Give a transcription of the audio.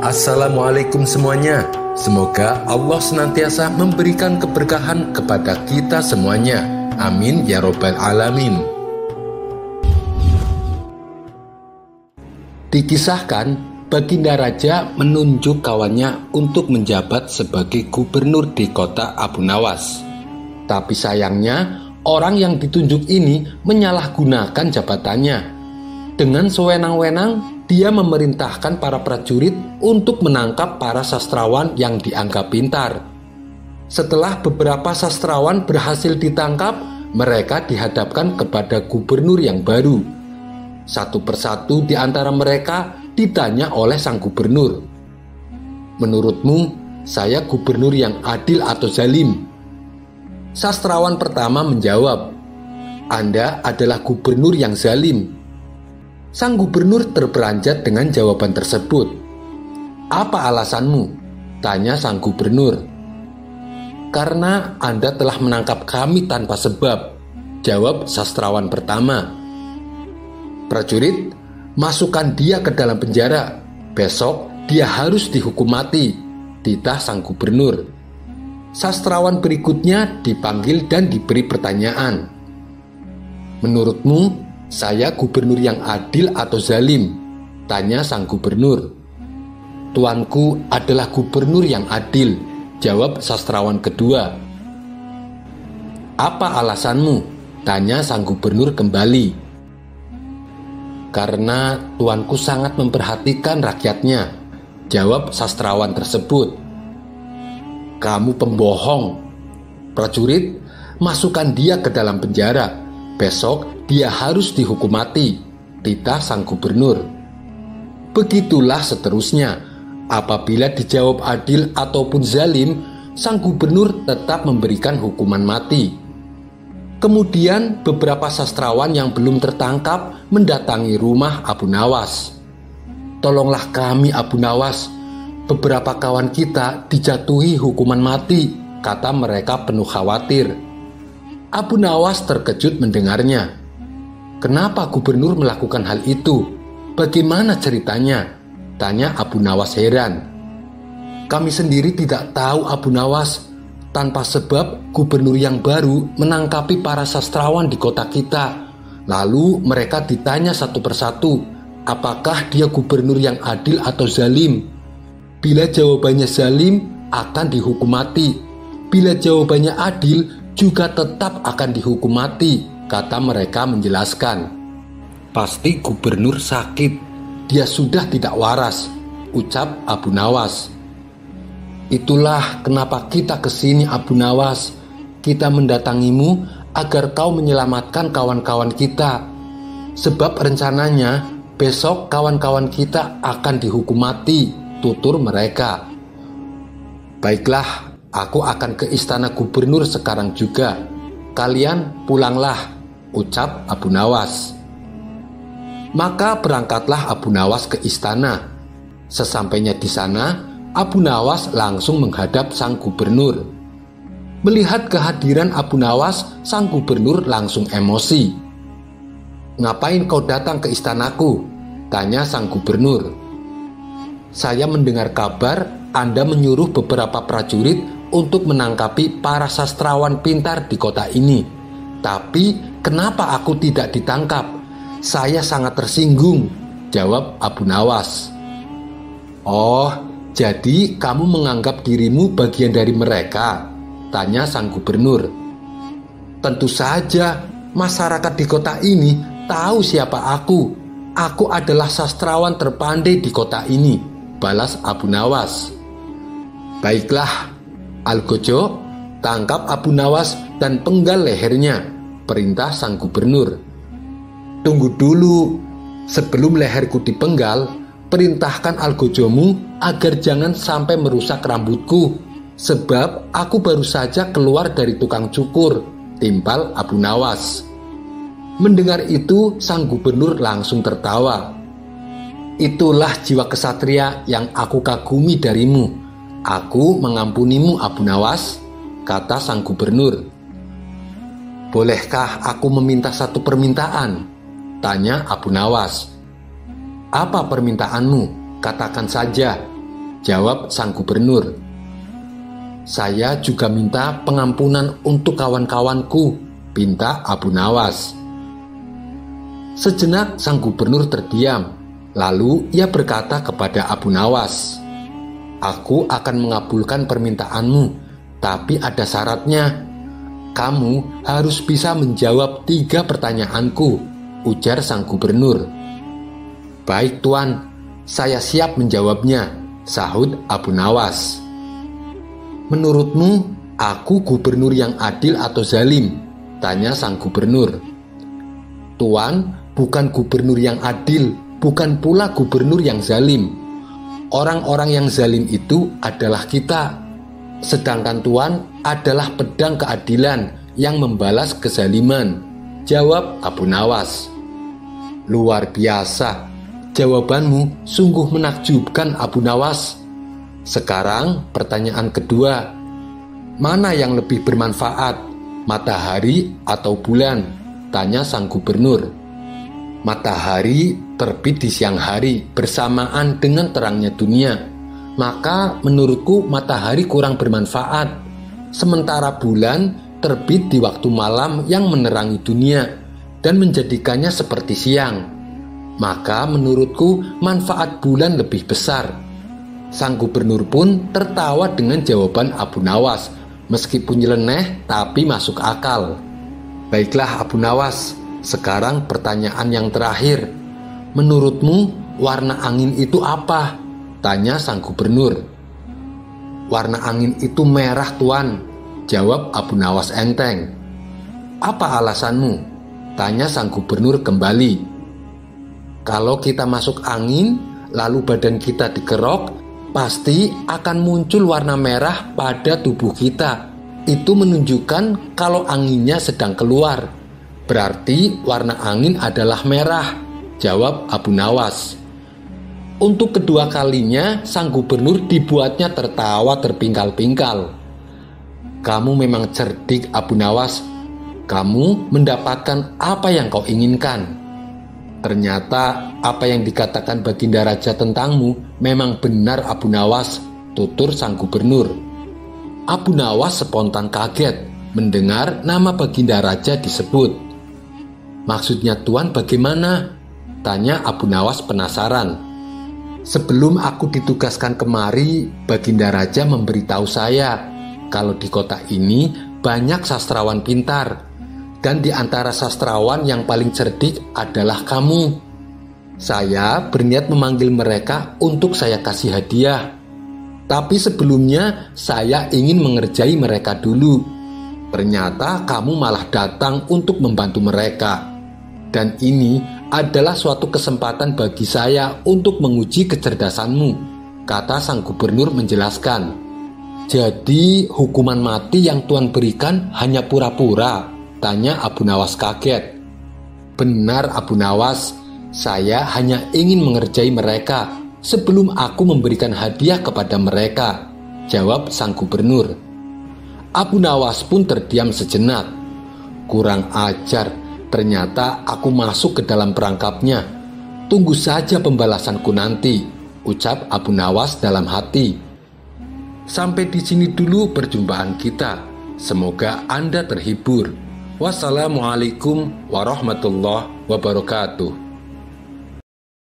Assalamualaikum semuanya. Semoga Allah senantiasa memberikan keberkahan kepada kita semuanya. Amin ya Robbal 'Alamin. Dikisahkan, Baginda Raja menunjuk kawannya untuk menjabat sebagai gubernur di kota Abu Nawas. Tapi sayangnya, orang yang ditunjuk ini menyalahgunakan jabatannya. Dengan sewenang-wenang, dia memerintahkan para prajurit untuk menangkap para sastrawan yang dianggap pintar. Setelah beberapa sastrawan berhasil ditangkap, mereka dihadapkan kepada gubernur yang baru. Satu persatu di antara mereka ditanya oleh sang gubernur, "Menurutmu, saya gubernur yang adil atau zalim?" Sastrawan pertama menjawab, "Anda adalah gubernur yang zalim." Sang gubernur terperanjat dengan jawaban tersebut. "Apa alasanmu?" tanya sang gubernur. "Karena Anda telah menangkap kami tanpa sebab," jawab sastrawan pertama. Prajurit, masukkan dia ke dalam penjara. Besok dia harus dihukum mati, titah sang gubernur. Sastrawan berikutnya dipanggil dan diberi pertanyaan. Menurutmu, saya gubernur yang adil atau zalim? Tanya sang gubernur. Tuanku adalah gubernur yang adil, jawab sastrawan kedua. Apa alasanmu? Tanya sang gubernur kembali. Karena tuanku sangat memperhatikan rakyatnya, jawab sastrawan tersebut. Kamu pembohong. Prajurit, masukkan dia ke dalam penjara. Besok dia harus dihukum mati. Titah sang gubernur. Begitulah seterusnya. Apabila dijawab adil ataupun zalim, sang gubernur tetap memberikan hukuman mati. Kemudian beberapa sastrawan yang belum tertangkap mendatangi rumah Abu Nawas. Tolonglah kami Abu Nawas, Beberapa kawan kita dijatuhi hukuman mati, kata mereka penuh khawatir. Abu Nawas terkejut mendengarnya. Kenapa gubernur melakukan hal itu? Bagaimana ceritanya? Tanya Abu Nawas heran. Kami sendiri tidak tahu Abu Nawas. Tanpa sebab gubernur yang baru menangkapi para sastrawan di kota kita. Lalu mereka ditanya satu persatu, apakah dia gubernur yang adil atau zalim? Bila jawabannya zalim, akan dihukum mati. Bila jawabannya adil, juga tetap akan dihukum mati, kata mereka menjelaskan. Pasti gubernur sakit, dia sudah tidak waras, ucap Abu Nawas. Itulah kenapa kita ke sini Abu Nawas. Kita mendatangimu agar kau menyelamatkan kawan-kawan kita. Sebab rencananya besok kawan-kawan kita akan dihukum mati tutur mereka. Baiklah, aku akan ke istana gubernur sekarang juga. Kalian pulanglah, ucap Abu Nawas. Maka berangkatlah Abu Nawas ke istana. Sesampainya di sana, Abu Nawas langsung menghadap sang gubernur. Melihat kehadiran Abu Nawas, sang gubernur langsung emosi. "Ngapain kau datang ke istanaku?" tanya sang gubernur saya mendengar kabar Anda menyuruh beberapa prajurit untuk menangkapi para sastrawan pintar di kota ini. Tapi kenapa aku tidak ditangkap? Saya sangat tersinggung, jawab Abu Nawas. Oh, jadi kamu menganggap dirimu bagian dari mereka? Tanya sang gubernur. Tentu saja, masyarakat di kota ini tahu siapa aku. Aku adalah sastrawan terpandai di kota ini balas Abu Nawas. Baiklah, Algojo, tangkap Abu Nawas dan penggal lehernya, perintah sang gubernur. Tunggu dulu, sebelum leherku dipenggal, perintahkan Algojomu agar jangan sampai merusak rambutku, sebab aku baru saja keluar dari tukang cukur, timpal Abu Nawas. Mendengar itu, sang gubernur langsung tertawa. Itulah jiwa kesatria yang aku kagumi darimu. Aku mengampunimu Abu Nawas, kata sang gubernur. Bolehkah aku meminta satu permintaan? Tanya Abu Nawas. Apa permintaanmu? Katakan saja, Jawab sang gubernur. Saya juga minta pengampunan untuk kawan-kawanku, pinta Abu Nawas. Sejenak sang gubernur terdiam, lalu ia berkata kepada Abu Nawas, Aku akan mengabulkan permintaanmu, tapi ada syaratnya. Kamu harus bisa menjawab tiga pertanyaanku, ujar sang gubernur. Baik tuan, saya siap menjawabnya, sahut Abu Nawas. Menurutmu, aku gubernur yang adil atau zalim? Tanya sang gubernur. Tuan, bukan gubernur yang adil, bukan pula gubernur yang zalim. Orang-orang yang zalim itu adalah kita, sedangkan Tuhan adalah pedang keadilan yang membalas kezaliman. Jawab Abu Nawas. Luar biasa, jawabanmu sungguh menakjubkan Abu Nawas. Sekarang pertanyaan kedua, mana yang lebih bermanfaat, matahari atau bulan? Tanya sang gubernur. Matahari terbit di siang hari bersamaan dengan terangnya dunia. Maka menurutku matahari kurang bermanfaat. Sementara bulan terbit di waktu malam yang menerangi dunia dan menjadikannya seperti siang. Maka menurutku manfaat bulan lebih besar. Sang gubernur pun tertawa dengan jawaban Abu Nawas, meskipun nyeleneh tapi masuk akal. Baiklah Abu Nawas, sekarang pertanyaan yang terakhir. Menurutmu warna angin itu apa? Tanya sang gubernur. Warna angin itu merah tuan, jawab Abu Nawas enteng. Apa alasanmu? Tanya sang gubernur kembali. Kalau kita masuk angin, lalu badan kita dikerok, pasti akan muncul warna merah pada tubuh kita. Itu menunjukkan kalau anginnya sedang keluar. Berarti warna angin adalah merah, jawab Abu Nawas. Untuk kedua kalinya, sang gubernur dibuatnya tertawa terpingkal-pingkal. Kamu memang cerdik, Abu Nawas. Kamu mendapatkan apa yang kau inginkan. Ternyata apa yang dikatakan Baginda Raja tentangmu memang benar Abu Nawas, tutur sang gubernur. Abu Nawas spontan kaget mendengar nama Baginda Raja disebut. Maksudnya Tuan bagaimana? Tanya Abu Nawas penasaran. Sebelum aku ditugaskan kemari, Baginda Raja memberitahu saya kalau di kota ini banyak sastrawan pintar dan di antara sastrawan yang paling cerdik adalah kamu. Saya berniat memanggil mereka untuk saya kasih hadiah. Tapi sebelumnya saya ingin mengerjai mereka dulu. Ternyata kamu malah datang untuk membantu mereka dan ini adalah suatu kesempatan bagi saya untuk menguji kecerdasanmu, kata sang gubernur menjelaskan. Jadi hukuman mati yang Tuhan berikan hanya pura-pura, tanya Abu Nawas kaget. Benar Abu Nawas, saya hanya ingin mengerjai mereka sebelum aku memberikan hadiah kepada mereka, jawab sang gubernur. Abu Nawas pun terdiam sejenak. Kurang ajar, Ternyata aku masuk ke dalam perangkapnya. Tunggu saja pembalasanku nanti, ucap Abu Nawas dalam hati. Sampai di sini dulu perjumpaan kita. Semoga Anda terhibur. Wassalamualaikum warahmatullahi wabarakatuh.